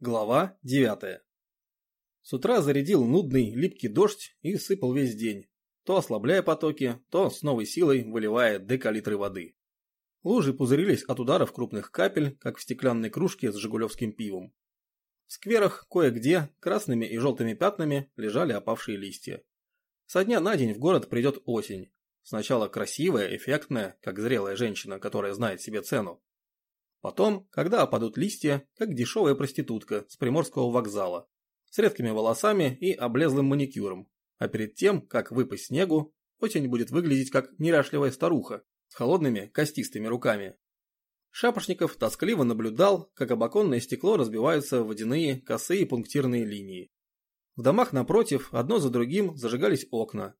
Глава 9. С утра зарядил нудный, липкий дождь и сыпал весь день, то ослабляя потоки, то с новой силой выливая декалитры воды. Лужи пузырились от ударов крупных капель, как в стеклянной кружке с жигулевским пивом. В скверах кое-где красными и желтыми пятнами лежали опавшие листья. Со дня на день в город придет осень. Сначала красивая, эффектная, как зрелая женщина, которая знает себе цену. Потом, когда опадут листья, как дешевая проститутка с приморского вокзала, с редкими волосами и облезлым маникюром. А перед тем, как выпасть снегу, осень будет выглядеть как неряшливая старуха с холодными костистыми руками. Шапошников тоскливо наблюдал, как об оконное стекло разбиваются водяные косые пунктирные линии. В домах напротив одно за другим зажигались окна.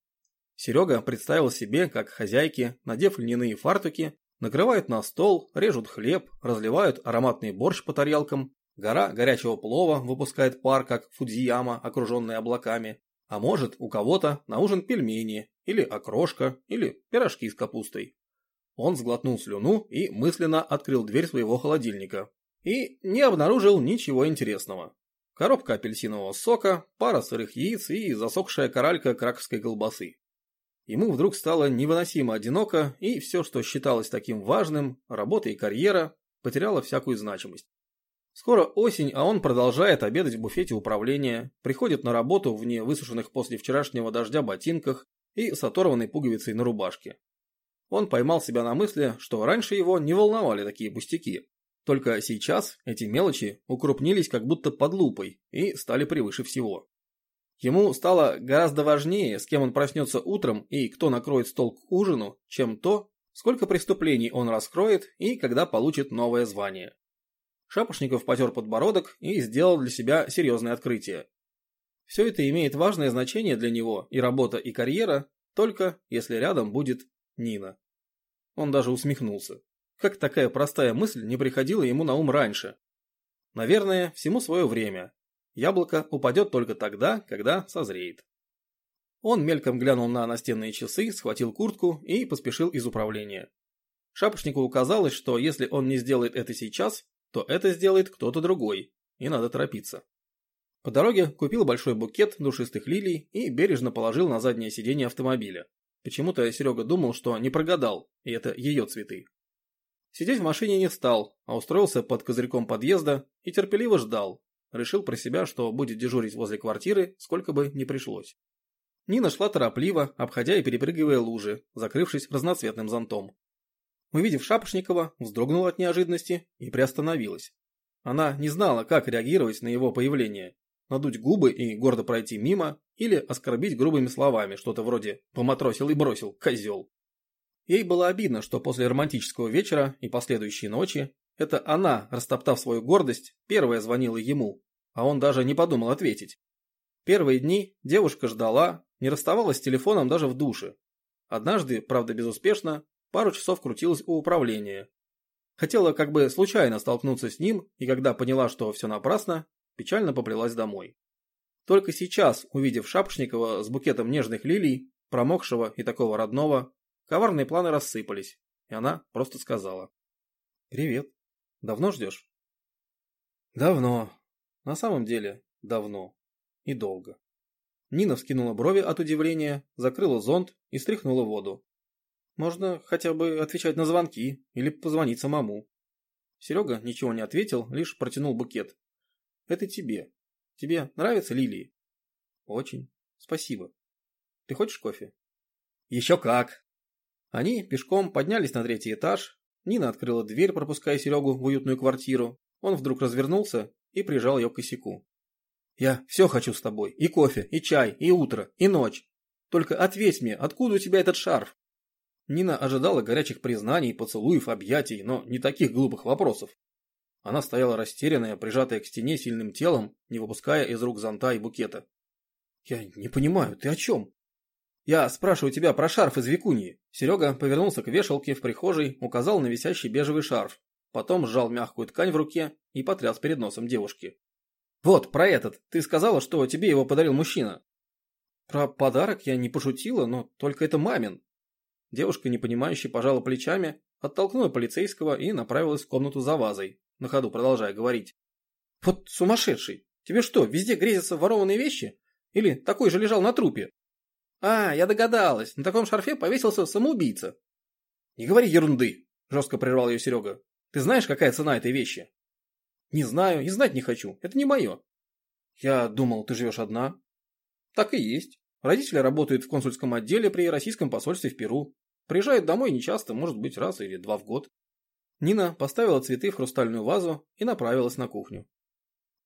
Серега представил себе, как хозяйки, надев льняные фартуки, Накрывают на стол, режут хлеб, разливают ароматный борщ по тарелкам, гора горячего плова выпускает пар, как Фудзияма, окруженный облаками, а может у кого-то на ужин пельмени, или окрошка, или пирожки с капустой. Он сглотнул слюну и мысленно открыл дверь своего холодильника. И не обнаружил ничего интересного. Коробка апельсинового сока, пара сырых яиц и засохшая коралька краковской колбасы. Ему вдруг стало невыносимо одиноко, и все, что считалось таким важным, работа и карьера, потеряло всякую значимость. Скоро осень, а он продолжает обедать в буфете управления, приходит на работу в невысушенных после вчерашнего дождя ботинках и с оторванной пуговицей на рубашке. Он поймал себя на мысли, что раньше его не волновали такие пустяки. Только сейчас эти мелочи укрупнились как будто под лупой и стали превыше всего. Ему стало гораздо важнее, с кем он проснется утром и кто накроет стол к ужину, чем то, сколько преступлений он раскроет и когда получит новое звание. Шапошников потер подбородок и сделал для себя серьезное открытие. Все это имеет важное значение для него, и работа, и карьера, только если рядом будет Нина. Он даже усмехнулся. Как такая простая мысль не приходила ему на ум раньше? Наверное, всему свое время, Яблоко упадет только тогда, когда созреет. Он мельком глянул на настенные часы, схватил куртку и поспешил из управления. Шапошнику казалось, что если он не сделает это сейчас, то это сделает кто-то другой, и надо торопиться. По дороге купил большой букет душистых лилий и бережно положил на заднее сиденье автомобиля. Почему-то Серега думал, что не прогадал, и это ее цветы. Сидеть в машине не стал, а устроился под козырьком подъезда и терпеливо ждал, Решил про себя, что будет дежурить возле квартиры, сколько бы ни пришлось. Нина шла торопливо, обходя и перепрыгивая лужи, закрывшись разноцветным зонтом. Увидев Шапошникова, вздрогнула от неожиданности и приостановилась. Она не знала, как реагировать на его появление. Надуть губы и гордо пройти мимо, или оскорбить грубыми словами, что-то вроде «поматросил и бросил, козел». Ей было обидно, что после романтического вечера и последующей ночи это она, растоптав свою гордость, первая звонила ему, а он даже не подумал ответить. Первые дни девушка ждала, не расставалась с телефоном даже в душе. Однажды, правда безуспешно, пару часов крутилась у управления. Хотела как бы случайно столкнуться с ним, и когда поняла, что все напрасно, печально поплелась домой. Только сейчас, увидев Шапошникова с букетом нежных лилий, промокшего и такого родного, коварные планы рассыпались, и она просто сказала «Привет». Давно ждешь? Давно. На самом деле, давно. И долго. Нина вскинула брови от удивления, закрыла зонт и стряхнула воду. Можно хотя бы отвечать на звонки или позвонить самому. Серега ничего не ответил, лишь протянул букет. Это тебе. Тебе нравятся лилии? Очень. Спасибо. Ты хочешь кофе? Еще как. Они пешком поднялись на третий этаж, Нина открыла дверь, пропуская Серегу в уютную квартиру. Он вдруг развернулся и прижал ее к косяку. «Я все хочу с тобой. И кофе, и чай, и утро, и ночь. Только ответь мне, откуда у тебя этот шарф?» Нина ожидала горячих признаний, поцелуев, объятий, но не таких глупых вопросов. Она стояла растерянная, прижатая к стене сильным телом, не выпуская из рук зонта и букета. «Я не понимаю, ты о чем?» «Я спрашиваю тебя про шарф из викуньи». Серега повернулся к вешалке в прихожей, указал на висящий бежевый шарф. Потом сжал мягкую ткань в руке и потряс перед носом девушки. «Вот, про этот. Ты сказала, что тебе его подарил мужчина». «Про подарок я не пошутила, но только это мамин». Девушка, непонимающе, пожала плечами, оттолкнула полицейского и направилась в комнату за вазой, на ходу продолжая говорить. Вот сумасшедший. Тебе что, везде грезятся ворованные вещи? Или такой же лежал на трупе? А, я догадалась, на таком шарфе повесился самоубийца. Не говори ерунды, жестко прервал ее Серега. Ты знаешь, какая цена этой вещи? Не знаю и знать не хочу, это не мое. Я думал, ты живешь одна. Так и есть. Родители работают в консульском отделе при российском посольстве в Перу. Приезжают домой нечасто, может быть раз или два в год. Нина поставила цветы в хрустальную вазу и направилась на кухню.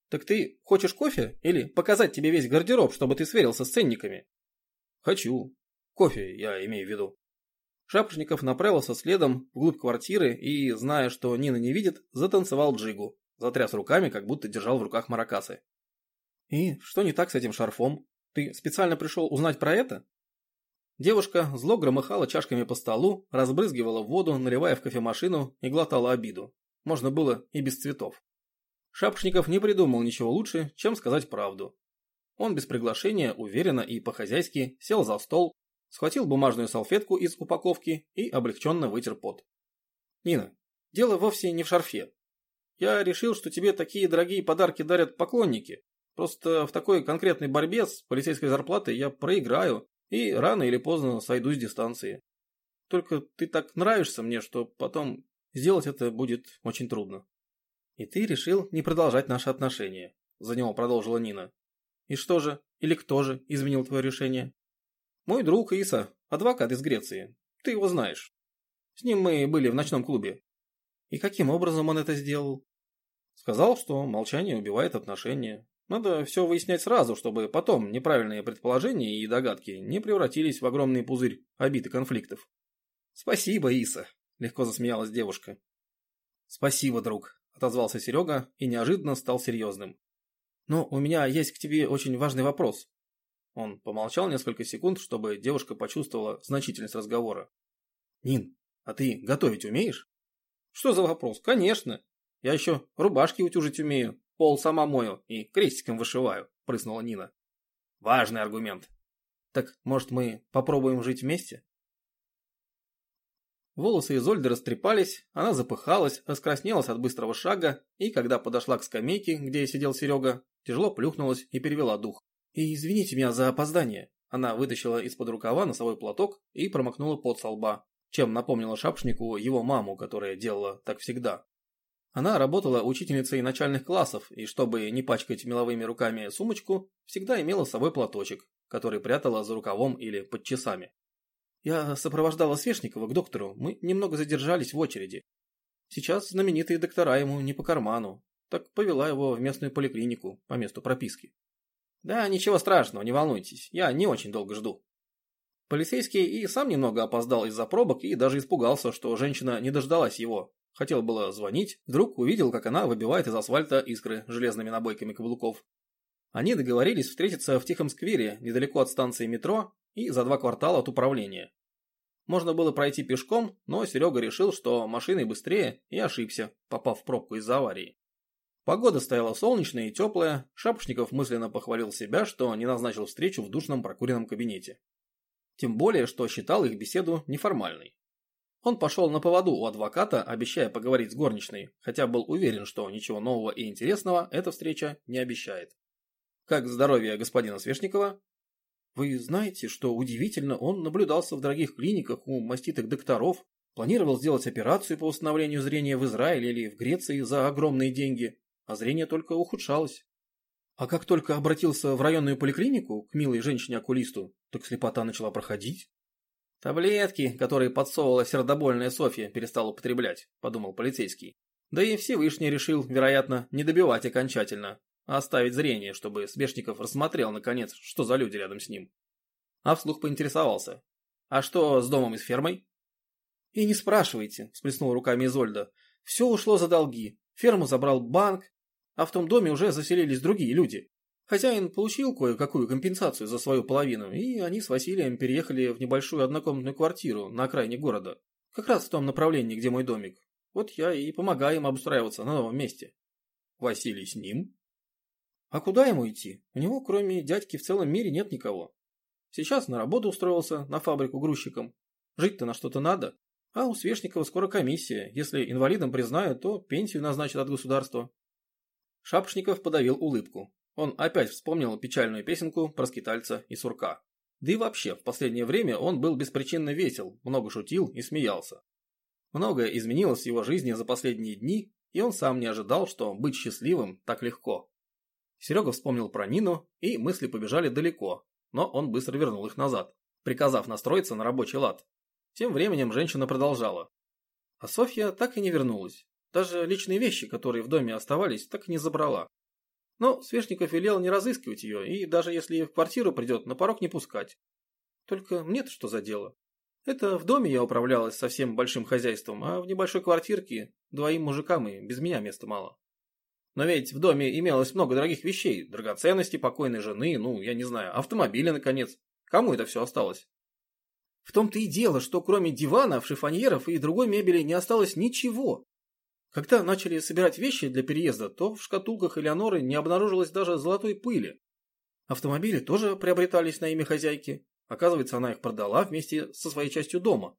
«Так ты хочешь кофе или показать тебе весь гардероб, чтобы ты сверился с ценниками?» «Хочу. Кофе, я имею в виду». Шапошников направился следом вглубь квартиры и, зная, что Нина не видит, затанцевал джигу, затряс руками, как будто держал в руках маракасы. «И что не так с этим шарфом? Ты специально пришел узнать про это?» Девушка зло громыхала чашками по столу, разбрызгивала воду, наливая в кофемашину и глотала обиду. Можно было и без цветов. Шапошников не придумал ничего лучше, чем сказать правду. Он без приглашения, уверенно и по-хозяйски сел за стол, схватил бумажную салфетку из упаковки и облегченно вытер пот. «Нина, дело вовсе не в шарфе. Я решил, что тебе такие дорогие подарки дарят поклонники. Просто в такой конкретной борьбе с полицейской зарплатой я проиграю и рано или поздно сойду с дистанции. Только ты так нравишься мне, что потом сделать это будет очень трудно». «И ты решил не продолжать наши отношения», – за него продолжила Нина. «И что же, или кто же изменил твое решение?» «Мой друг Иса, адвокат из Греции. Ты его знаешь. С ним мы были в ночном клубе». «И каким образом он это сделал?» «Сказал, что молчание убивает отношения. Надо все выяснять сразу, чтобы потом неправильные предположения и догадки не превратились в огромный пузырь обид и конфликтов». «Спасибо, Иса», – легко засмеялась девушка. «Спасибо, друг», – отозвался Серега и неожиданно стал серьезным. «Но у меня есть к тебе очень важный вопрос». Он помолчал несколько секунд, чтобы девушка почувствовала значительность разговора. «Нин, а ты готовить умеешь?» «Что за вопрос? Конечно. Я еще рубашки утюжить умею, пол сама мою и крестиком вышиваю», – прыснула Нина. «Важный аргумент. Так, может, мы попробуем жить вместе?» Волосы Изольды растрепались, она запыхалась, раскраснелась от быстрого шага, и когда подошла к скамейке, где сидел Серега, тяжело плюхнулась и перевела дух. «И извините меня за опоздание». Она вытащила из-под рукава носовой платок и промокнула пот со лба, чем напомнила шапшнику его маму, которая делала так всегда. Она работала учительницей начальных классов, и чтобы не пачкать меловыми руками сумочку, всегда имела с собой платочек, который прятала за рукавом или под часами. Я сопровождала Свешникова к доктору, мы немного задержались в очереди. Сейчас знаменитые доктора ему не по карману, так повела его в местную поликлинику по месту прописки. Да, ничего страшного, не волнуйтесь, я не очень долго жду. Полицейский и сам немного опоздал из-за пробок и даже испугался, что женщина не дождалась его. Хотел было звонить, вдруг увидел, как она выбивает из асфальта искры железными набойками каблуков. Они договорились встретиться в тихом сквере, недалеко от станции метро, и за два квартала от управления. Можно было пройти пешком, но Серега решил, что машиной быстрее и ошибся, попав в пробку из-за аварии. Погода стояла солнечная и теплая, Шапошников мысленно похвалил себя, что не назначил встречу в душном прокуренном кабинете. Тем более, что считал их беседу неформальной. Он пошел на поводу у адвоката, обещая поговорить с горничной, хотя был уверен, что ничего нового и интересного эта встреча не обещает. «Как здоровье господина Свешникова?» Вы знаете, что удивительно, он наблюдался в дорогих клиниках у маститых докторов, планировал сделать операцию по восстановлению зрения в Израиле или в Греции за огромные деньги, а зрение только ухудшалось. А как только обратился в районную поликлинику к милой женщине-окулисту, так слепота начала проходить. Таблетки, которые подсовывала сердобольная Софья, перестал употреблять, подумал полицейский. Да и Всевышний решил, вероятно, не добивать окончательно, Оставить зрение, чтобы Смешников рассмотрел, наконец, что за люди рядом с ним. А вслух поинтересовался. «А что с домом и с фермой?» «И не спрашивайте», – всплеснула руками Изольда. «Все ушло за долги. Ферму забрал банк, а в том доме уже заселились другие люди. Хозяин получил кое-какую компенсацию за свою половину, и они с Василием переехали в небольшую однокомнатную квартиру на окраине города. Как раз в том направлении, где мой домик. Вот я и помогаю им обустраиваться на новом месте». «Василий с ним?» А куда ему идти? У него, кроме дядьки, в целом мире нет никого. Сейчас на работу устроился, на фабрику грузчиком. Жить-то на что-то надо. А у Свешникова скоро комиссия. Если инвалидом признают, то пенсию назначат от государства. Шапошников подавил улыбку. Он опять вспомнил печальную песенку про скитальца и сурка. Да и вообще, в последнее время он был беспричинно весел, много шутил и смеялся. Многое изменилось в его жизни за последние дни, и он сам не ожидал, что быть счастливым так легко. Серега вспомнил про Нину, и мысли побежали далеко, но он быстро вернул их назад, приказав настроиться на рабочий лад. Тем временем женщина продолжала. А Софья так и не вернулась. Даже личные вещи, которые в доме оставались, так и не забрала. Но Свешников велел не разыскивать ее, и даже если в квартиру придет, на порог не пускать. Только мне-то что за дело? Это в доме я управлялась совсем большим хозяйством, а в небольшой квартирке двоим мужикам и без меня места мало. Но ведь в доме имелось много дорогих вещей, драгоценности покойной жены, ну, я не знаю, автомобили, наконец. Кому это все осталось? В том-то и дело, что кроме диванов, шифоньеров и другой мебели не осталось ничего. Когда начали собирать вещи для переезда, то в шкатулках Элеоноры не обнаружилось даже золотой пыли. Автомобили тоже приобретались на имя хозяйки. Оказывается, она их продала вместе со своей частью дома.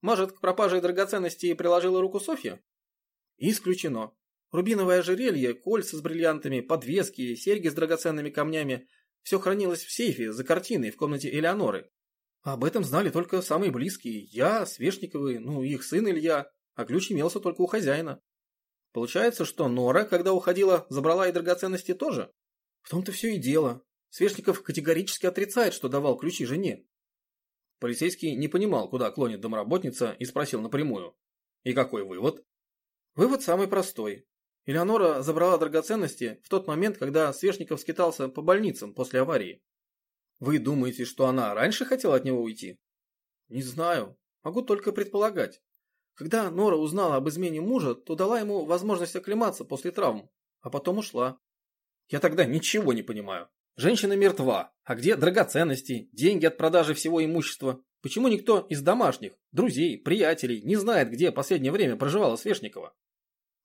Может, к пропаже драгоценностей приложила руку Софья? Исключено. Рубиновое ожерелье, кольца с бриллиантами, подвески, серьги с драгоценными камнями – все хранилось в сейфе за картиной в комнате Элеоноры. Об этом знали только самые близкие – я, Свешниковы, ну их сын Илья, а ключ имелся только у хозяина. Получается, что Нора, когда уходила, забрала и драгоценности тоже? В том-то все и дело. Свешников категорически отрицает, что давал ключи жене. Полицейский не понимал, куда клонит домработница, и спросил напрямую. И какой вывод? Вывод самый простой. Элеонора забрала драгоценности в тот момент, когда Свешников скитался по больницам после аварии. Вы думаете, что она раньше хотела от него уйти? Не знаю. Могу только предполагать. Когда Нора узнала об измене мужа, то дала ему возможность оклематься после травм, а потом ушла. Я тогда ничего не понимаю. Женщина мертва. А где драгоценности, деньги от продажи всего имущества? Почему никто из домашних, друзей, приятелей не знает, где последнее время проживала Свешникова?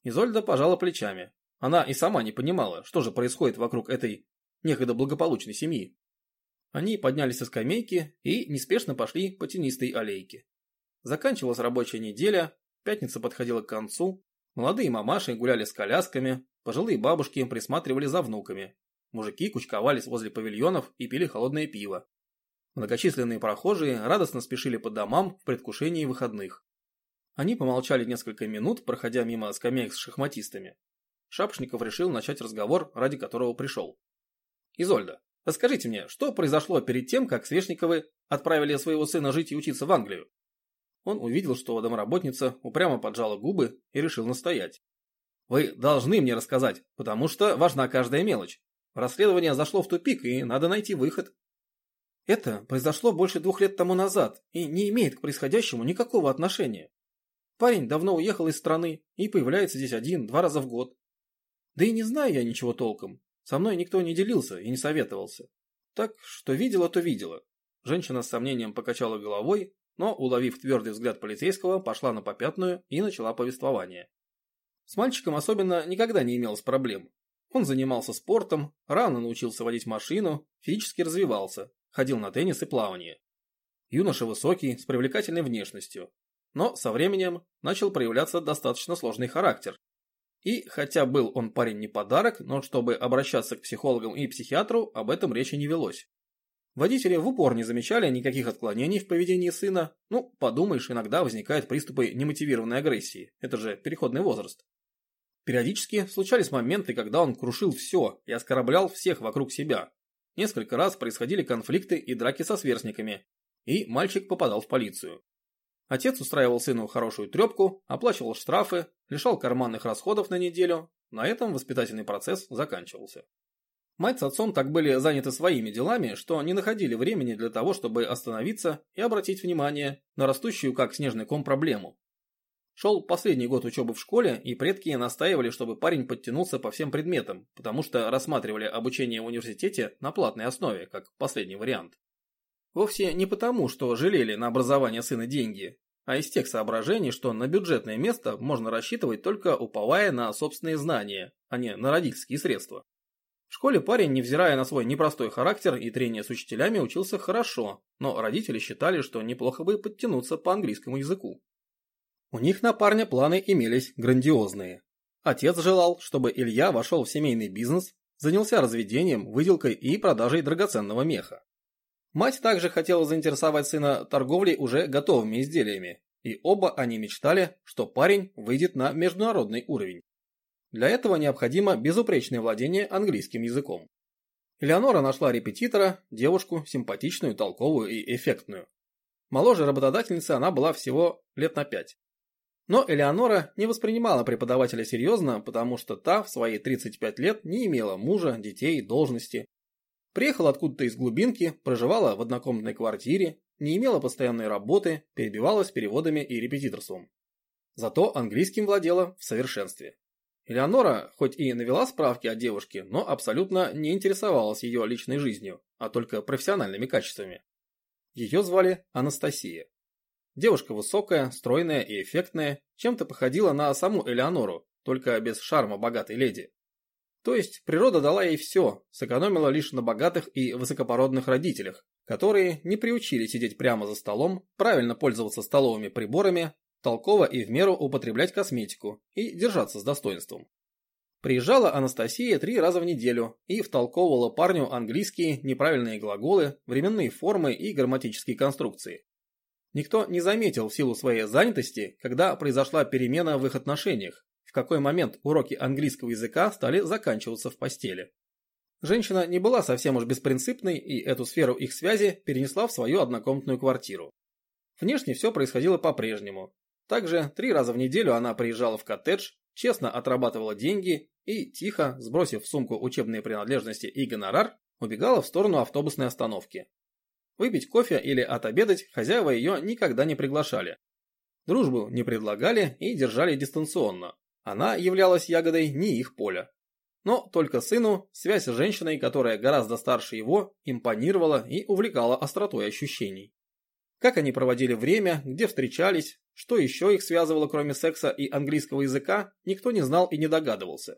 Изольда пожала плечами. Она и сама не понимала, что же происходит вокруг этой некогда благополучной семьи. Они поднялись со скамейки и неспешно пошли по тенистой аллейке. Заканчивалась рабочая неделя, пятница подходила к концу, молодые мамаши гуляли с колясками, пожилые бабушки присматривали за внуками, Мужики кучковались возле павильонов и пили холодное пиво. Многочисленные прохожие радостно спешили по домам в предвкушении выходных. Они помолчали несколько минут, проходя мимо скамеек с шахматистами. Шапошников решил начать разговор, ради которого пришел. «Изольда, расскажите мне, что произошло перед тем, как Свешниковы отправили своего сына жить и учиться в Англию?» Он увидел, что домработница упрямо поджала губы и решил настоять. «Вы должны мне рассказать, потому что важна каждая мелочь. Расследование зашло в тупик, и надо найти выход. Это произошло больше двух лет тому назад и не имеет к происходящему никакого отношения. Парень давно уехал из страны и появляется здесь один-два раза в год. Да и не знаю я ничего толком. Со мной никто не делился и не советовался. Так, что видела, то видела. Женщина с сомнением покачала головой, но, уловив твердый взгляд полицейского, пошла на попятную и начала повествование. С мальчиком особенно никогда не имелось проблем. Он занимался спортом, рано научился водить машину, физически развивался, ходил на теннис и плавание. Юноша высокий, с привлекательной внешностью. Но со временем начал проявляться достаточно сложный характер. И хотя был он парень не подарок, но чтобы обращаться к психологам и психиатру, об этом речи не велось. Водители в упор не замечали никаких отклонений в поведении сына. Ну, подумаешь, иногда возникают приступы немотивированной агрессии. Это же переходный возраст. Периодически случались моменты, когда он крушил все и оскорблял всех вокруг себя. Несколько раз происходили конфликты и драки со сверстниками, и мальчик попадал в полицию. Отец устраивал сыну хорошую трепку, оплачивал штрафы, лишал карманных расходов на неделю. На этом воспитательный процесс заканчивался. Мать с отцом так были заняты своими делами, что не находили времени для того, чтобы остановиться и обратить внимание на растущую как снежный ком проблему. Шел последний год учебы в школе, и предки настаивали, чтобы парень подтянулся по всем предметам, потому что рассматривали обучение в университете на платной основе, как последний вариант. Вовсе не потому, что жалели на образование сына деньги, а из тех соображений, что на бюджетное место можно рассчитывать только уповая на собственные знания, а не на родительские средства. В школе парень, невзирая на свой непростой характер и трение с учителями, учился хорошо, но родители считали, что неплохо бы подтянуться по английскому языку. У них на парня планы имелись грандиозные. Отец желал, чтобы Илья вошел в семейный бизнес, занялся разведением, выделкой и продажей драгоценного меха. Мать также хотела заинтересовать сына торговлей уже готовыми изделиями, и оба они мечтали, что парень выйдет на международный уровень. Для этого необходимо безупречное владение английским языком. Элеонора нашла репетитора, девушку, симпатичную, толковую и эффектную. Моложе работодательницы она была всего лет на пять. Но Элеонора не воспринимала преподавателя серьезно, потому что та в свои 35 лет не имела мужа, детей, должности. Приехала откуда-то из глубинки, проживала в однокомнатной квартире, не имела постоянной работы, перебивалась переводами и репетиторством. Зато английским владела в совершенстве. Элеонора хоть и навела справки о девушке, но абсолютно не интересовалась ее личной жизнью, а только профессиональными качествами. Ее звали Анастасия. Девушка высокая, стройная и эффектная, чем-то походила на саму Элеонору, только без шарма богатой леди. То есть природа дала ей все, сэкономила лишь на богатых и высокопородных родителях, которые не приучили сидеть прямо за столом, правильно пользоваться столовыми приборами, толково и в меру употреблять косметику и держаться с достоинством. Приезжала Анастасия три раза в неделю и втолковывала парню английские неправильные глаголы, временные формы и грамматические конструкции. Никто не заметил в силу своей занятости, когда произошла перемена в их отношениях, в какой момент уроки английского языка стали заканчиваться в постели. Женщина не была совсем уж беспринципной и эту сферу их связи перенесла в свою однокомнатную квартиру. Внешне все происходило по-прежнему. Также три раза в неделю она приезжала в коттедж, честно отрабатывала деньги и, тихо, сбросив в сумку учебные принадлежности и гонорар, убегала в сторону автобусной остановки. Выпить кофе или отобедать хозяева ее никогда не приглашали. Дружбу не предлагали и держали дистанционно. Она являлась ягодой не их поля. Но только сыну связь с женщиной, которая гораздо старше его, импонировала и увлекала остротой ощущений. Как они проводили время, где встречались, что еще их связывало кроме секса и английского языка, никто не знал и не догадывался.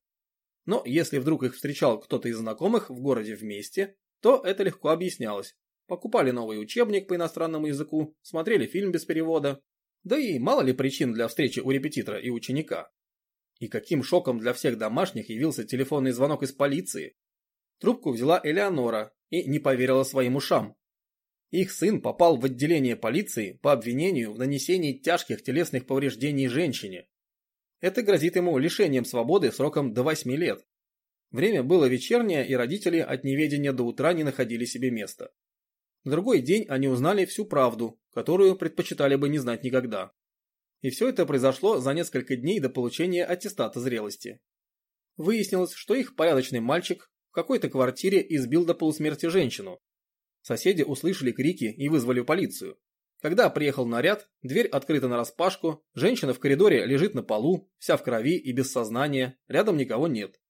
Но если вдруг их встречал кто-то из знакомых в городе вместе, то это легко объяснялось покупали новый учебник по иностранному языку, смотрели фильм без перевода. Да и мало ли причин для встречи у репетитора и ученика. И каким шоком для всех домашних явился телефонный звонок из полиции. Трубку взяла Элеонора и не поверила своим ушам. Их сын попал в отделение полиции по обвинению в нанесении тяжких телесных повреждений женщине. Это грозит ему лишением свободы сроком до 8 лет. Время было вечернее, и родители от неведения до утра не находили себе места. На другой день они узнали всю правду, которую предпочитали бы не знать никогда. И все это произошло за несколько дней до получения аттестата зрелости. Выяснилось, что их порядочный мальчик в какой-то квартире избил до полусмерти женщину. Соседи услышали крики и вызвали полицию. Когда приехал наряд, дверь открыта нараспашку, женщина в коридоре лежит на полу, вся в крови и без сознания, рядом никого нет.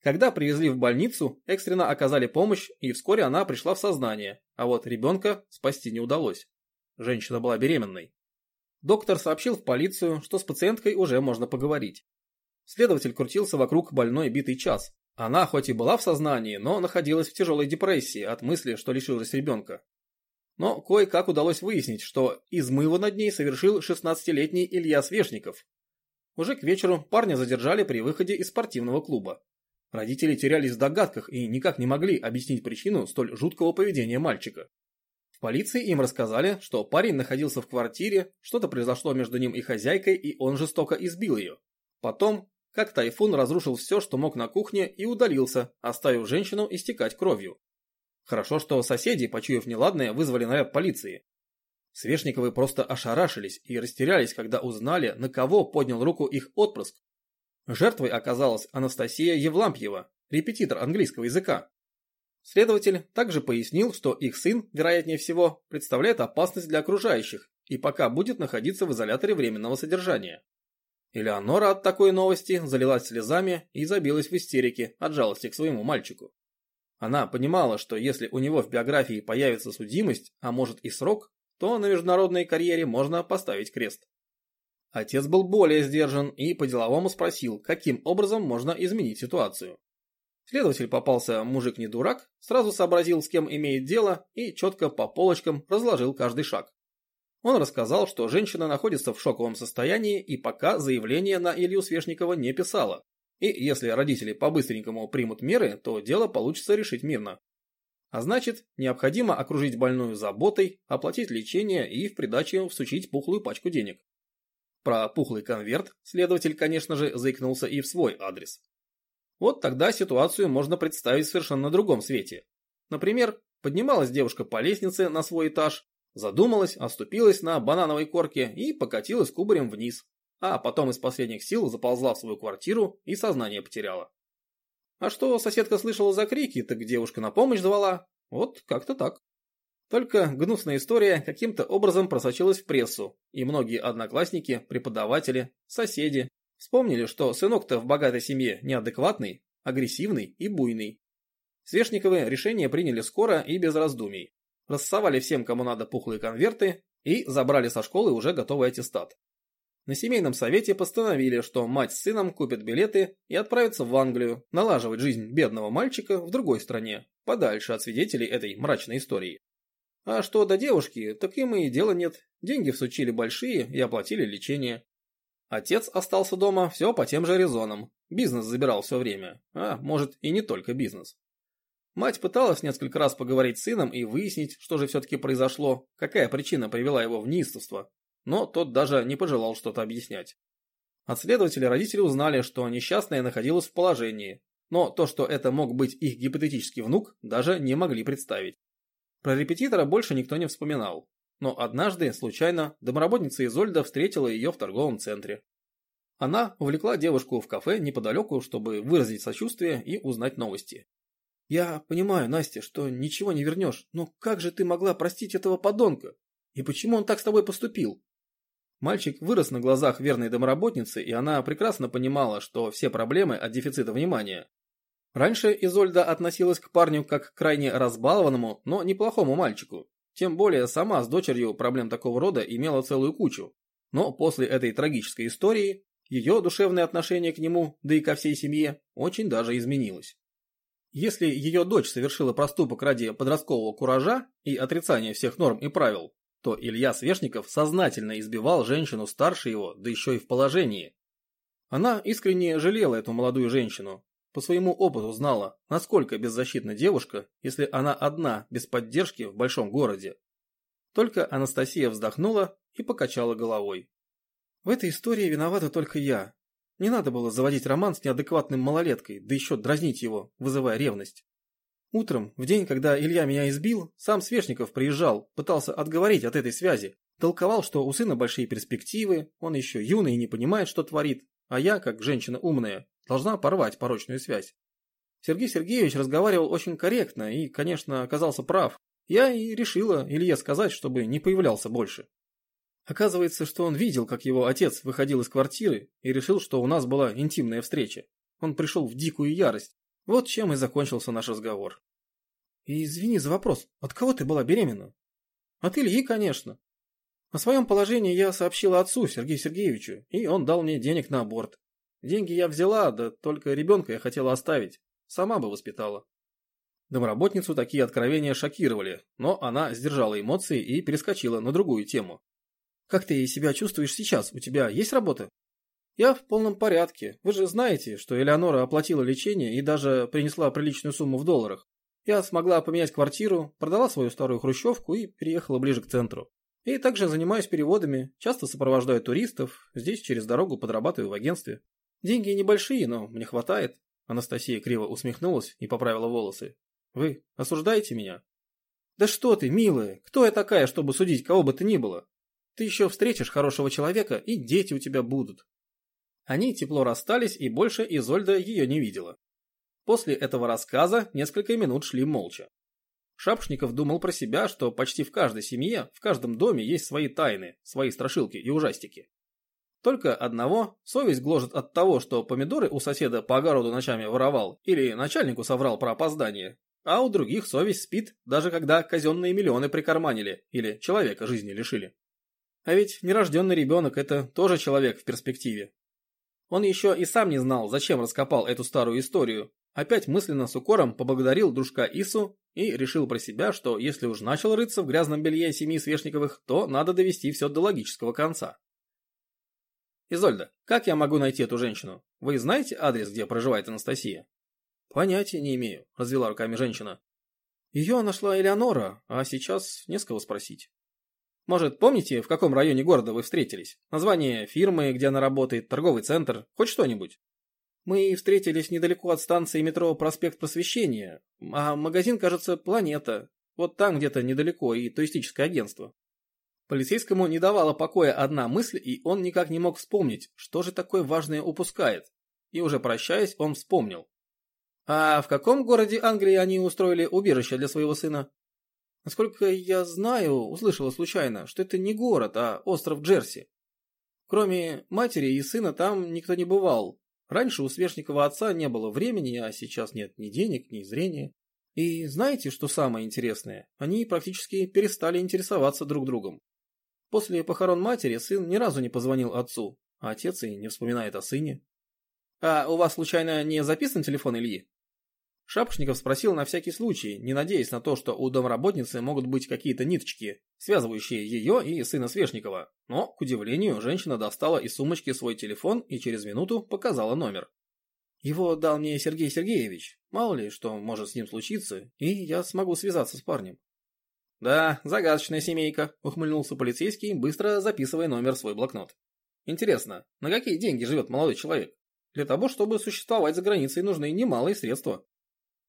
Когда привезли в больницу, экстренно оказали помощь, и вскоре она пришла в сознание, а вот ребенка спасти не удалось. Женщина была беременной. Доктор сообщил в полицию, что с пациенткой уже можно поговорить. Следователь крутился вокруг больной битый час. Она хоть и была в сознании, но находилась в тяжелой депрессии от мысли, что лишилась ребенка. Но кое-как удалось выяснить, что измыва над ней совершил 16-летний Илья Свешников. Уже к вечеру парня задержали при выходе из спортивного клуба. Родители терялись в догадках и никак не могли объяснить причину столь жуткого поведения мальчика. Полиции им рассказали, что парень находился в квартире, что-то произошло между ним и хозяйкой, и он жестоко избил ее. Потом, как тайфун разрушил все, что мог на кухне, и удалился, оставив женщину истекать кровью. Хорошо, что соседи, почуяв неладное, вызвали наряд полиции. Свешниковы просто ошарашились и растерялись, когда узнали, на кого поднял руку их отпрыск, Жертвой оказалась Анастасия Евлампьева, репетитор английского языка. Следователь также пояснил, что их сын, вероятнее всего, представляет опасность для окружающих и пока будет находиться в изоляторе временного содержания. Элеонора от такой новости залилась слезами и забилась в истерике от жалости к своему мальчику. Она понимала, что если у него в биографии появится судимость, а может и срок, то на международной карьере можно поставить крест. Отец был более сдержан и по-деловому спросил, каким образом можно изменить ситуацию. Следователь попался мужик не дурак, сразу сообразил, с кем имеет дело и четко по полочкам разложил каждый шаг. Он рассказал, что женщина находится в шоковом состоянии и пока заявление на Илью Свешникова не писала. И если родители по-быстренькому примут меры, то дело получится решить мирно. А значит, необходимо окружить больную заботой, оплатить лечение и в придачу всучить пухлую пачку денег. Про пухлый конверт следователь, конечно же, заикнулся и в свой адрес. Вот тогда ситуацию можно представить в совершенно другом свете. Например, поднималась девушка по лестнице на свой этаж, задумалась, оступилась на банановой корке и покатилась кубарем вниз, а потом из последних сил заползла в свою квартиру и сознание потеряла. А что соседка слышала за крики, так девушка на помощь звала. Вот как-то так. Только гнусная история каким-то образом просочилась в прессу, и многие одноклассники, преподаватели, соседи вспомнили, что сынок-то в богатой семье неадекватный, агрессивный и буйный. Свешниковы решение приняли скоро и без раздумий. Рассовали всем, кому надо, пухлые конверты и забрали со школы уже готовый аттестат. На семейном совете постановили, что мать с сыном купят билеты и отправятся в Англию, налаживать жизнь бедного мальчика в другой стране, подальше от свидетелей этой мрачной истории. А что до девушки, так им и дела нет. Деньги всучили большие и оплатили лечение. Отец остался дома все по тем же резонам. Бизнес забирал все время. А может и не только бизнес. Мать пыталась несколько раз поговорить с сыном и выяснить, что же все-таки произошло, какая причина привела его в неистовство, но тот даже не пожелал что-то объяснять. От следователя родители узнали, что несчастная находилась в положении, но то, что это мог быть их гипотетический внук, даже не могли представить. Про репетитора больше никто не вспоминал, но однажды, случайно, домоработница Изольда встретила ее в торговом центре. Она увлекла девушку в кафе неподалеку, чтобы выразить сочувствие и узнать новости. «Я понимаю, Настя, что ничего не вернешь, но как же ты могла простить этого подонка? И почему он так с тобой поступил?» Мальчик вырос на глазах верной домработницы, и она прекрасно понимала, что все проблемы от дефицита внимания. Раньше Изольда относилась к парню как к крайне разбалованному, но неплохому мальчику. Тем более сама с дочерью проблем такого рода имела целую кучу. Но после этой трагической истории ее душевное отношение к нему, да и ко всей семье, очень даже изменилось. Если ее дочь совершила проступок ради подросткового куража и отрицания всех норм и правил, то Илья Свешников сознательно избивал женщину старше его, да еще и в положении. Она искренне жалела эту молодую женщину, по своему опыту знала, насколько беззащитна девушка, если она одна, без поддержки в большом городе. Только Анастасия вздохнула и покачала головой. В этой истории виновата только я. Не надо было заводить роман с неадекватным малолеткой, да еще дразнить его, вызывая ревность. Утром, в день, когда Илья меня избил, сам Свешников приезжал, пытался отговорить от этой связи. Толковал, что у сына большие перспективы, он еще юный и не понимает, что творит, а я, как женщина умная, должна порвать порочную связь. Сергей Сергеевич разговаривал очень корректно и, конечно, оказался прав. Я и решила Илье сказать, чтобы не появлялся больше. Оказывается, что он видел, как его отец выходил из квартиры и решил, что у нас была интимная встреча. Он пришел в дикую ярость. Вот чем и закончился наш разговор. И извини за вопрос, от кого ты была беременна? От Ильи, конечно. О своем положении я сообщила отцу, Сергею Сергеевичу, и он дал мне денег на аборт. Деньги я взяла, да только ребенка я хотела оставить. Сама бы воспитала. Домработницу такие откровения шокировали, но она сдержала эмоции и перескочила на другую тему. Как ты себя чувствуешь сейчас? У тебя есть работа? Я в полном порядке. Вы же знаете, что Элеонора оплатила лечение и даже принесла приличную сумму в долларах. Я смогла поменять квартиру, продала свою старую хрущевку и переехала ближе к центру. И также занимаюсь переводами, часто сопровождаю туристов, здесь через дорогу подрабатываю в агентстве. Деньги небольшие, но мне хватает. Анастасия криво усмехнулась и поправила волосы. Вы осуждаете меня? Да что ты, милая, кто я такая, чтобы судить кого бы то ни было? Ты еще встретишь хорошего человека, и дети у тебя будут. Они тепло расстались, и больше Изольда ее не видела. После этого рассказа несколько минут шли молча. Шапшников думал про себя, что почти в каждой семье, в каждом доме есть свои тайны, свои страшилки и ужастики. Только одного совесть гложет от того, что помидоры у соседа по огороду ночами воровал или начальнику соврал про опоздание, а у других совесть спит, даже когда казенные миллионы прикарманили или человека жизни лишили. А ведь нерожденный ребенок – это тоже человек в перспективе. Он еще и сам не знал, зачем раскопал эту старую историю, опять мысленно с укором поблагодарил дружка Ису и решил про себя, что если уж начал рыться в грязном белье семьи Свешниковых, то надо довести все до логического конца. «Изольда, как я могу найти эту женщину? Вы знаете адрес, где проживает Анастасия?» «Понятия не имею», – развела руками женщина. «Ее нашла Элеонора, а сейчас не с кого спросить». «Может, помните, в каком районе города вы встретились? Название фирмы, где она работает, торговый центр, хоть что-нибудь?» Мы встретились недалеко от станции метро Проспект Просвещения, а магазин, кажется, Планета. Вот там где-то недалеко и туристическое агентство. Полицейскому не давала покоя одна мысль, и он никак не мог вспомнить, что же такое важное упускает. И уже прощаясь, он вспомнил. А в каком городе Англии они устроили убежище для своего сына? Насколько я знаю, услышала случайно, что это не город, а остров Джерси. Кроме матери и сына там никто не бывал, Раньше у Свешникова отца не было времени, а сейчас нет ни денег, ни зрения. И знаете, что самое интересное? Они практически перестали интересоваться друг другом. После похорон матери сын ни разу не позвонил отцу, а отец и не вспоминает о сыне. «А у вас, случайно, не записан телефон Ильи?» Шапошников спросил на всякий случай, не надеясь на то, что у домработницы могут быть какие-то ниточки, связывающие ее и сына Свешникова. Но, к удивлению, женщина достала из сумочки свой телефон и через минуту показала номер. Его дал мне Сергей Сергеевич. Мало ли, что может с ним случиться, и я смогу связаться с парнем. Да, загадочная семейка, ухмыльнулся полицейский, быстро записывая номер в свой блокнот. Интересно, на какие деньги живет молодой человек? Для того, чтобы существовать за границей, нужны немалые средства.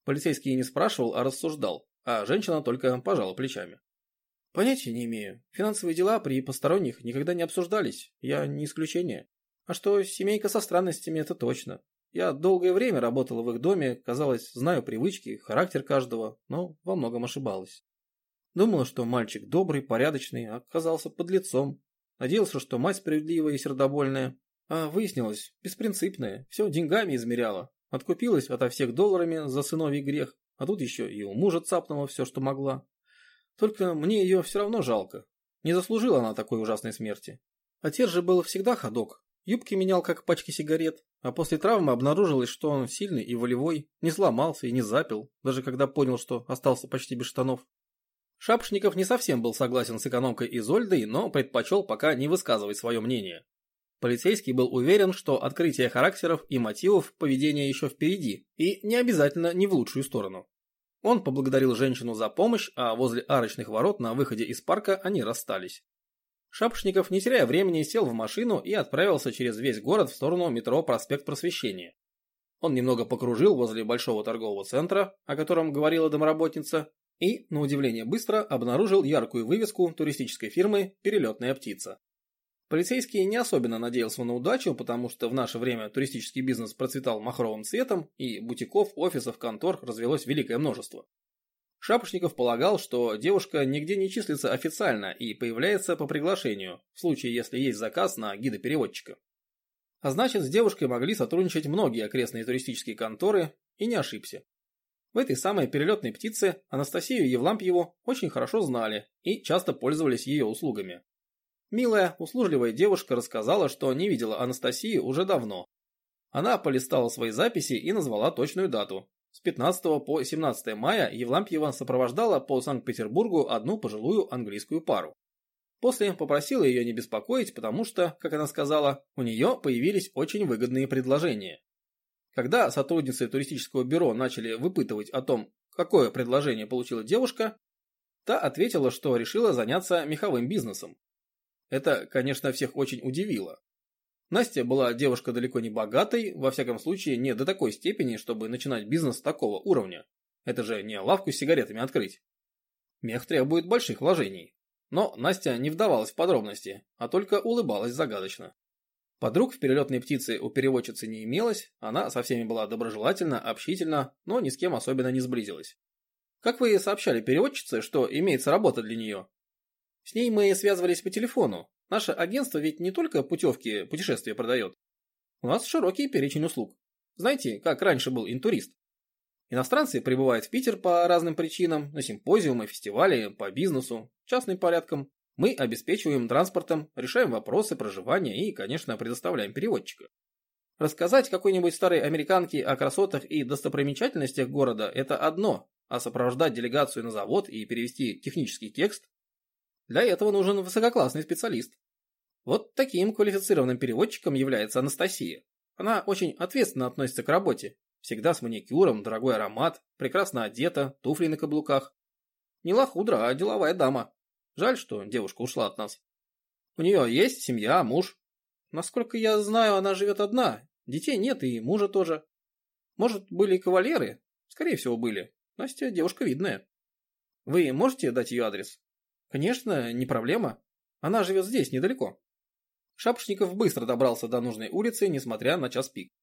Полицейский не спрашивал, а рассуждал, а женщина только пожала плечами. Понятия не имею. Финансовые дела при посторонних никогда не обсуждались. Я не исключение. А что семейка со странностями, это точно. Я долгое время работала в их доме, казалось, знаю привычки, характер каждого, но во многом ошибалась. Думала, что мальчик добрый, порядочный, а оказался под лицом. Надеялся, что мать справедливая и сердобольная. А выяснилось, беспринципная, все деньгами измеряла, Откупилась ото всех долларами за сыновий грех, а тут еще и у мужа цапнула все, что могла. Только мне ее все равно жалко. Не заслужила она такой ужасной смерти. Отец же был всегда ходок. Юбки менял, как пачки сигарет, а после травмы обнаружилось, что он сильный и волевой, не сломался и не запил, даже когда понял, что остался почти без штанов. Шапшников не совсем был согласен с экономкой Изольдой, но предпочел пока не высказывать свое мнение. Полицейский был уверен, что открытие характеров и мотивов поведения еще впереди, и не обязательно не в лучшую сторону. Он поблагодарил женщину за помощь, а возле арочных ворот на выходе из парка они расстались. Шапошников, не теряя времени, сел в машину и отправился через весь город в сторону метро Проспект Просвещения. Он немного покружил возле большого торгового центра, о котором говорила домработница, и, на удивление быстро, обнаружил яркую вывеску туристической фирмы «Перелетная птица». Полицейский не особенно надеялся на удачу, потому что в наше время туристический бизнес процветал махровым цветом, и бутиков, офисов, контор развелось великое множество. Шапошников полагал, что девушка нигде не числится официально и появляется по приглашению, в случае если есть заказ на гида-переводчика. А значит, с девушкой могли сотрудничать многие окрестные туристические конторы, и не ошибся. В этой самой перелетной птице Анастасию Евлампьеву очень хорошо знали и часто пользовались ее услугами. Милая, услужливая девушка рассказала, что не видела Анастасии уже давно. Она полистала свои записи и назвала точную дату. С 15 по 17 мая Евлампьева сопровождала по Санкт-Петербургу одну пожилую английскую пару. После попросила ее не беспокоить, потому что, как она сказала, у нее появились очень выгодные предложения. Когда сотрудницы туристического бюро начали выпытывать о том, какое предложение получила девушка, та ответила, что решила заняться меховым бизнесом. Это, конечно, всех очень удивило. Настя была девушка далеко не богатой, во всяком случае не до такой степени, чтобы начинать бизнес такого уровня. Это же не лавку с сигаретами открыть. Мех требует больших вложений. Но Настя не вдавалась в подробности, а только улыбалась загадочно. Подруг в перелетной птице у переводчицы не имелось, она со всеми была доброжелательна, общительна, но ни с кем особенно не сблизилась. Как вы сообщали переводчице, что имеется работа для нее? С ней мы связывались по телефону. Наше агентство ведь не только путевки путешествия продает. У нас широкий перечень услуг. Знаете, как раньше был интурист? Иностранцы прибывают в Питер по разным причинам, на симпозиумы, фестивали, по бизнесу, частным порядком. Мы обеспечиваем транспортом, решаем вопросы проживания и, конечно, предоставляем переводчика. Рассказать какой-нибудь старой американке о красотах и достопримечательностях города – это одно, а сопровождать делегацию на завод и перевести технический текст – для этого нужен высококлассный специалист. Вот таким квалифицированным переводчиком является Анастасия. Она очень ответственно относится к работе. Всегда с маникюром, дорогой аромат, прекрасно одета, туфли на каблуках. Не лохудра, а деловая дама. Жаль, что девушка ушла от нас. У нее есть семья, муж. Насколько я знаю, она живет одна. Детей нет и мужа тоже. Может, были кавалеры? Скорее всего, были. Настя девушка видная. Вы можете дать ее адрес? Конечно, не проблема. Она живет здесь, недалеко. Шапошников быстро добрался до нужной улицы, несмотря на час пик.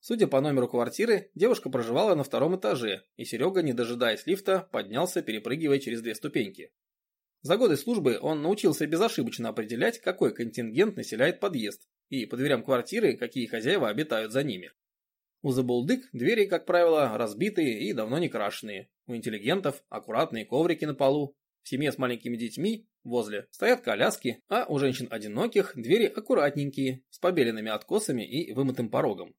Судя по номеру квартиры, девушка проживала на втором этаже, и Серега, не дожидаясь лифта, поднялся, перепрыгивая через две ступеньки. За годы службы он научился безошибочно определять, какой контингент населяет подъезд, и по дверям квартиры, какие хозяева обитают за ними. У забулдык двери, как правило, разбитые и давно не крашеные. У интеллигентов аккуратные коврики на полу. В семье с маленькими детьми возле стоят коляски, а у женщин одиноких двери аккуратненькие, с побеленными откосами и вымытым порогом.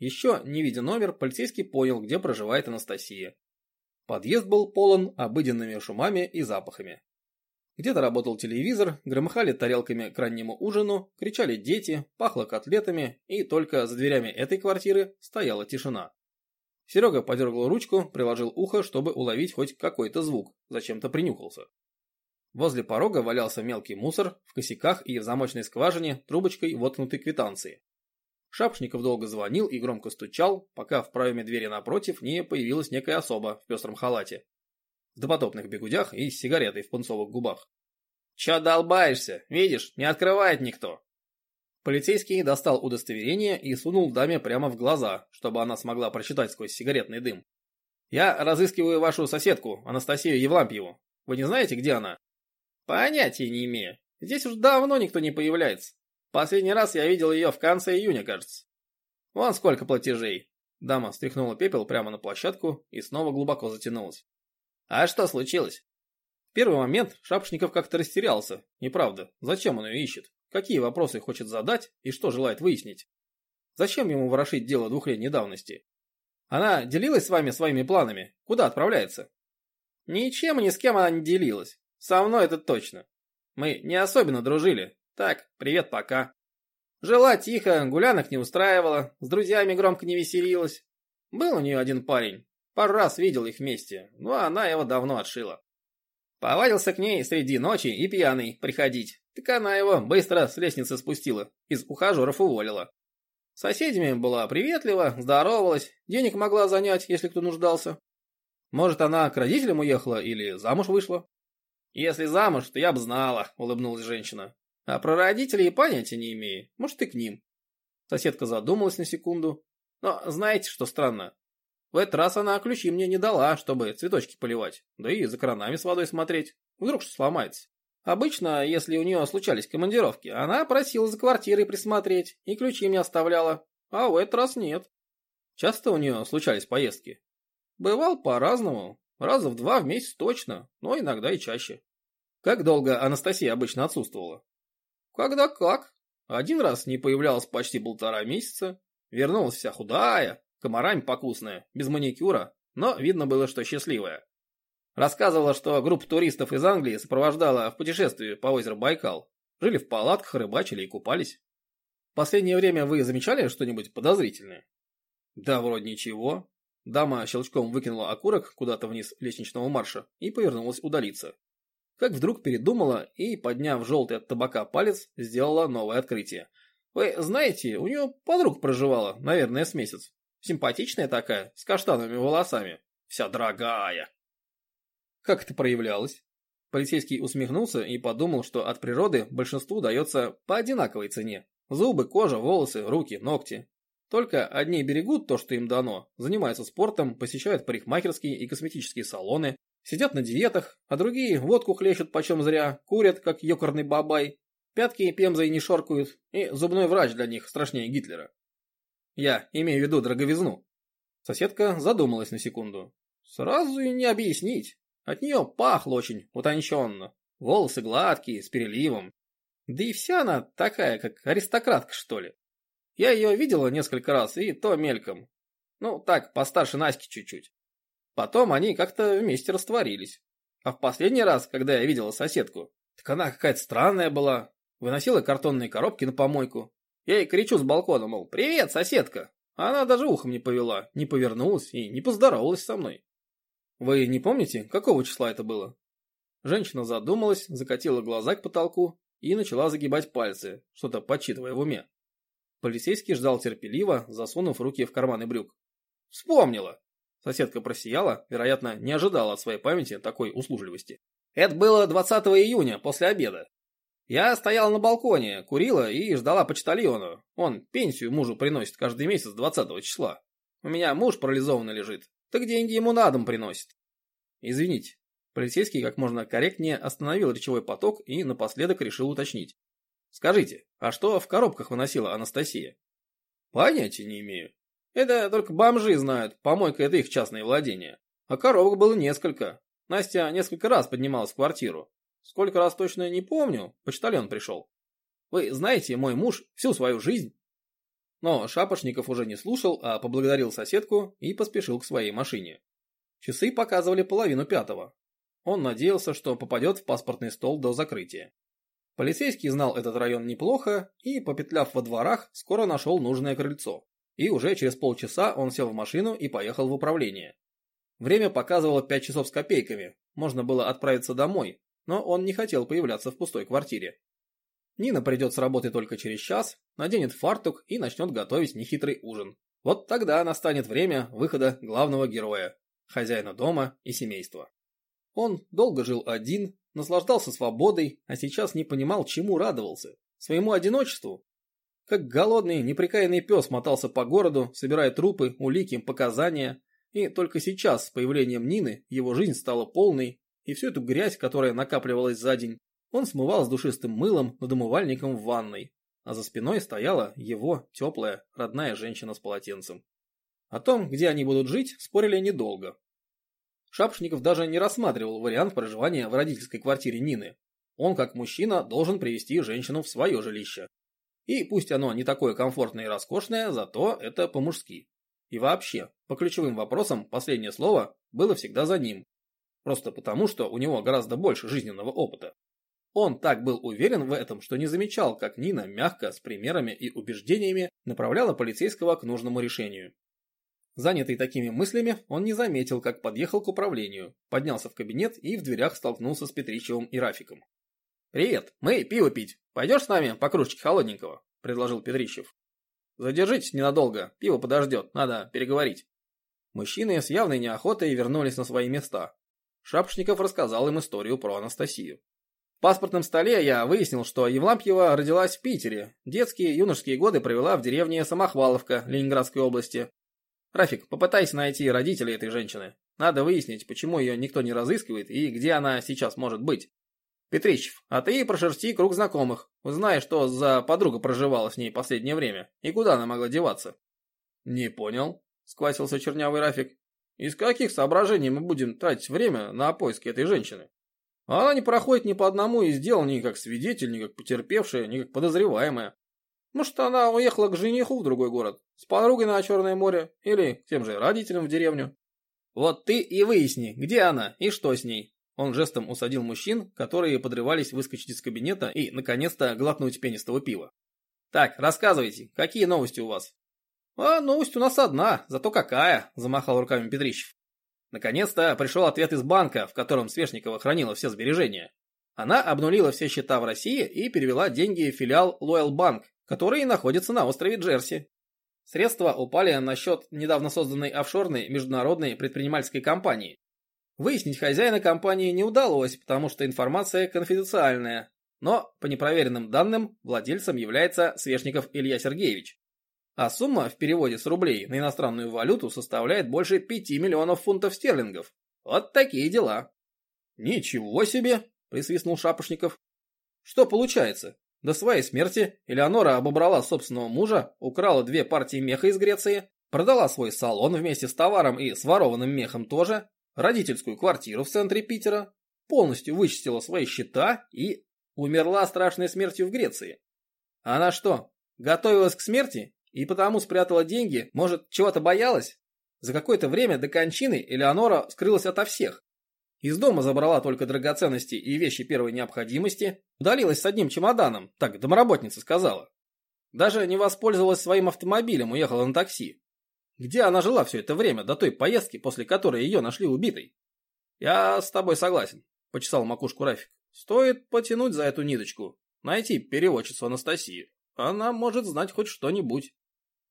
Еще, не видя номер, полицейский понял, где проживает Анастасия. Подъезд был полон обыденными шумами и запахами. Где-то работал телевизор, громыхали тарелками к раннему ужину, кричали дети, пахло котлетами, и только за дверями этой квартиры стояла тишина. Серега подергал ручку, приложил ухо, чтобы уловить хоть какой-то звук, зачем-то принюхался. Возле порога валялся мелкий мусор, в косяках и в замочной скважине трубочкой воткнутой квитанции. Шапшников долго звонил и громко стучал, пока в проеме двери напротив не появилась некая особа в пестром халате допотопных бегудях и с сигаретой в пунцовых губах. «Чё долбаешься? Видишь, не открывает никто!» Полицейский достал удостоверение и сунул даме прямо в глаза, чтобы она смогла прочитать сквозь сигаретный дым. «Я разыскиваю вашу соседку, Анастасию Евлампьеву. Вы не знаете, где она?» «Понятия не имею. Здесь уж давно никто не появляется. Последний раз я видел ее в конце июня, кажется. Вон сколько платежей». Дама стряхнула пепел прямо на площадку и снова глубоко затянулась. А что случилось? В первый момент Шапошников как-то растерялся. Неправда, зачем он ее ищет? Какие вопросы хочет задать и что желает выяснить? Зачем ему ворошить дело двухлетней давности? Она делилась с вами своими планами? Куда отправляется? Ничем и ни с кем она не делилась. Со мной это точно. Мы не особенно дружили. Так, привет, пока. Жила тихо, гулянок не устраивала, с друзьями громко не веселилась. Был у нее один парень, Пару раз видел их вместе, но она его давно отшила. Повадился к ней среди ночи и пьяный приходить. Так она его быстро с лестницы спустила, из ухажеров уволила. Соседями была приветлива, здоровалась, денег могла занять, если кто нуждался. Может, она к родителям уехала или замуж вышла? Если замуж, то я бы знала, улыбнулась женщина. А про родителей понятия не имею, может и к ним. Соседка задумалась на секунду. Но знаете, что странно? В этот раз она ключи мне не дала, чтобы цветочки поливать, да и за кранами с водой смотреть. Вдруг что сломается. Обычно, если у нее случались командировки, она просила за квартирой присмотреть и ключи мне оставляла, а в этот раз нет. Часто у нее случались поездки. Бывал по-разному, раза в два в месяц точно, но иногда и чаще. Как долго Анастасия обычно отсутствовала? Когда как. Один раз не появлялась почти полтора месяца, вернулась вся худая, комарами покусная, без маникюра, но видно было, что счастливая. Рассказывала, что группа туристов из Англии сопровождала в путешествии по озеру Байкал. Жили в палатках, рыбачили и купались. Последнее время вы замечали что-нибудь подозрительное? Да, вроде ничего. Дама щелчком выкинула окурок куда-то вниз лестничного марша и повернулась удалиться. Как вдруг передумала и, подняв желтый от табака палец, сделала новое открытие. Вы знаете, у нее подруг проживала, наверное, с месяц. Симпатичная такая, с каштановыми волосами. Вся дорогая. Как это проявлялось? Полицейский усмехнулся и подумал, что от природы большинству дается по одинаковой цене. Зубы, кожа, волосы, руки, ногти. Только одни берегут то, что им дано, занимаются спортом, посещают парикмахерские и косметические салоны, сидят на диетах, а другие водку хлещут почем зря, курят, как ёкарный бабай, пятки пемзой не шоркают, и зубной врач для них страшнее Гитлера. Я имею в виду дороговизну. Соседка задумалась на секунду. Сразу и не объяснить. От нее пахло очень утонченно. Волосы гладкие, с переливом. Да и вся она такая, как аристократка, что ли. Я ее видела несколько раз, и то мельком. Ну, так, постарше Наськи чуть-чуть. Потом они как-то вместе растворились. А в последний раз, когда я видела соседку, так она какая-то странная была. Выносила картонные коробки на помойку. Я ей кричу с балкона, мол, «Привет, соседка!» Она даже ухом не повела, не повернулась и не поздоровалась со мной. Вы не помните, какого числа это было? Женщина задумалась, закатила глаза к потолку и начала загибать пальцы, что-то подсчитывая в уме. Полицейский ждал терпеливо, засунув руки в карманы брюк. «Вспомнила!» Соседка просияла, вероятно, не ожидала от своей памяти такой услужливости. Это было 20 июня, после обеда. Я стояла на балконе, курила и ждала почтальона. Он пенсию мужу приносит каждый месяц 20 числа. У меня муж парализованный лежит, так деньги ему на дом приносит. Извините. Полицейский как можно корректнее остановил речевой поток и напоследок решил уточнить. Скажите, а что в коробках выносила Анастасия? Понятия не имею. Это только бомжи знают, помойка это их частное владение. А коробок было несколько. Настя несколько раз поднималась в квартиру. Сколько раз точно не помню, почтальон пришел. Вы знаете, мой муж всю свою жизнь... Но Шапошников уже не слушал, а поблагодарил соседку и поспешил к своей машине. Часы показывали половину пятого. Он надеялся, что попадет в паспортный стол до закрытия. Полицейский знал этот район неплохо и, попетляв во дворах, скоро нашел нужное крыльцо. И уже через полчаса он сел в машину и поехал в управление. Время показывало 5 часов с копейками, можно было отправиться домой, но он не хотел появляться в пустой квартире. Нина придет с работы только через час, наденет фартук и начнет готовить нехитрый ужин. Вот тогда настанет время выхода главного героя, хозяина дома и семейства. Он долго жил один, наслаждался свободой, а сейчас не понимал, чему радовался. Своему одиночеству как голодный, неприкаянный пес мотался по городу, собирая трупы, улики, показания. И только сейчас, с появлением Нины, его жизнь стала полной, и всю эту грязь, которая накапливалась за день, он смывал с душистым мылом над умывальником в ванной, а за спиной стояла его теплая, родная женщина с полотенцем. О том, где они будут жить, спорили недолго. Шапшников даже не рассматривал вариант проживания в родительской квартире Нины. Он, как мужчина, должен привести женщину в свое жилище. И пусть оно не такое комфортное и роскошное, зато это по-мужски. И вообще, по ключевым вопросам последнее слово было всегда за ним. Просто потому, что у него гораздо больше жизненного опыта. Он так был уверен в этом, что не замечал, как Нина мягко, с примерами и убеждениями направляла полицейского к нужному решению. Занятый такими мыслями, он не заметил, как подъехал к управлению, поднялся в кабинет и в дверях столкнулся с Петричевым и Рафиком. «Привет, мы пиво пить. Пойдешь с нами по кружке холодненького?» – предложил Петрищев. «Задержитесь ненадолго, пиво подождет, надо переговорить». Мужчины с явной неохотой вернулись на свои места. Шапшников рассказал им историю про Анастасию. В паспортном столе я выяснил, что Евлампьева родилась в Питере, детские и юношеские годы провела в деревне Самохваловка Ленинградской области. Рафик, попытайся найти родителей этой женщины. Надо выяснить, почему ее никто не разыскивает и где она сейчас может быть. Петрищев, а ты прошерсти круг знакомых. Узнай, что за подруга проживала с ней последнее время и куда она могла деваться. Не понял, сквасился чернявый Рафик. Из каких соображений мы будем тратить время на поиски этой женщины? Она не проходит ни по одному из дел ни как свидетель, ни как потерпевшая, ни как подозреваемая. Может, она уехала к жениху в другой город, с подругой на Черное море или к тем же родителям в деревню. Вот ты и выясни, где она и что с ней. Он жестом усадил мужчин, которые подрывались выскочить из кабинета и, наконец-то, глотнуть пенистого пива. «Так, рассказывайте, какие новости у вас?» «А новость у нас одна, зато какая!» – замахал руками Петрищев. Наконец-то пришел ответ из банка, в котором Свешникова хранила все сбережения. Она обнулила все счета в России и перевела деньги в филиал Loyal Bank, который находится на острове Джерси. Средства упали на счет недавно созданной офшорной международной предпринимательской компании, Выяснить хозяина компании не удалось, потому что информация конфиденциальная. Но, по непроверенным данным, владельцем является Свешников Илья Сергеевич. А сумма в переводе с рублей на иностранную валюту составляет больше 5 миллионов фунтов стерлингов. Вот такие дела. Ничего себе, присвистнул Шапошников. Что получается? До своей смерти Элеонора обобрала собственного мужа, украла две партии меха из Греции, продала свой салон вместе с товаром и с ворованным мехом тоже, родительскую квартиру в центре Питера, полностью вычистила свои счета и умерла страшной смертью в Греции. Она что, готовилась к смерти И потому спрятала деньги, может, чего-то боялась? За какое-то время до кончины Элеонора скрылась ото всех. Из дома забрала только драгоценности и вещи первой необходимости, удалилась с одним чемоданом, так домработница сказала. Даже не воспользовалась своим автомобилем, уехала на такси. Где она жила все это время, до той поездки, после которой ее нашли убитой? Я с тобой согласен, почесал макушку Рафик. Стоит потянуть за эту ниточку, найти переводчицу Анастасию. Она может знать хоть что-нибудь.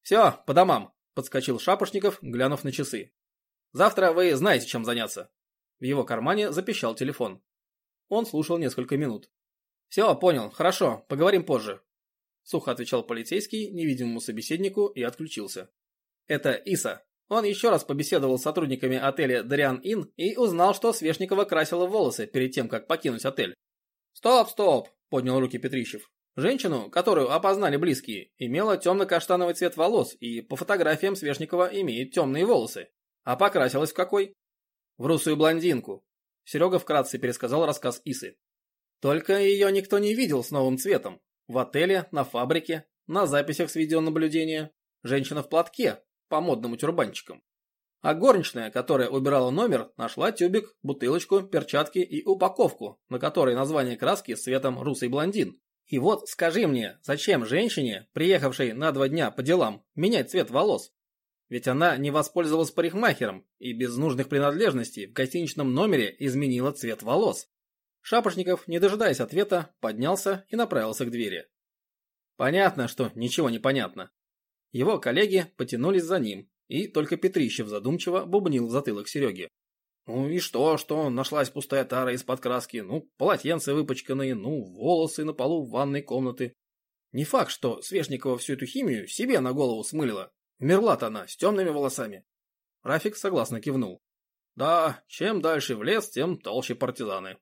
Все, по домам, подскочил Шапошников, глянув на часы. Завтра вы знаете, чем заняться. В его кармане запищал телефон. Он слушал несколько минут. «Все, понял, хорошо, поговорим позже», Сухо отвечал полицейский невидимому собеседнику и отключился. Это Иса. Он еще раз побеседовал с сотрудниками отеля Дариан Inn и узнал, что Свешникова красила волосы перед тем, как покинуть отель. «Стоп, стоп!» – поднял руки Петрищев. Женщину, которую опознали близкие, имела темно-каштановый цвет волос и по фотографиям Свешникова имеет темные волосы. А покрасилась в какой? В русую блондинку. Серега вкратце пересказал рассказ Исы. Только ее никто не видел с новым цветом, в отеле, на фабрике, на записях с видеонаблюдения. Женщина в платке, по модным тюрбанчикам. А горничная, которая убирала номер, нашла тюбик, бутылочку, перчатки и упаковку, на которой название краски с цветом «Русый блондин». И вот скажи мне, зачем женщине, приехавшей на два дня по делам, менять цвет волос? Ведь она не воспользовалась парикмахером и без нужных принадлежностей в гостиничном номере изменила цвет волос. Шапошников, не дожидаясь ответа, поднялся и направился к двери. Понятно, что ничего не понятно. Его коллеги потянулись за ним, и только Петрищев задумчиво бубнил в затылок Сереги. Ну и что, что нашлась пустая тара из-под краски, ну, полотенца выпачканные, ну, волосы на полу в ванной комнаты. Не факт, что Свешникова всю эту химию себе на голову смылила. Умерла-то она с темными волосами. Рафик согласно кивнул. Да, чем дальше в лес, тем толще партизаны.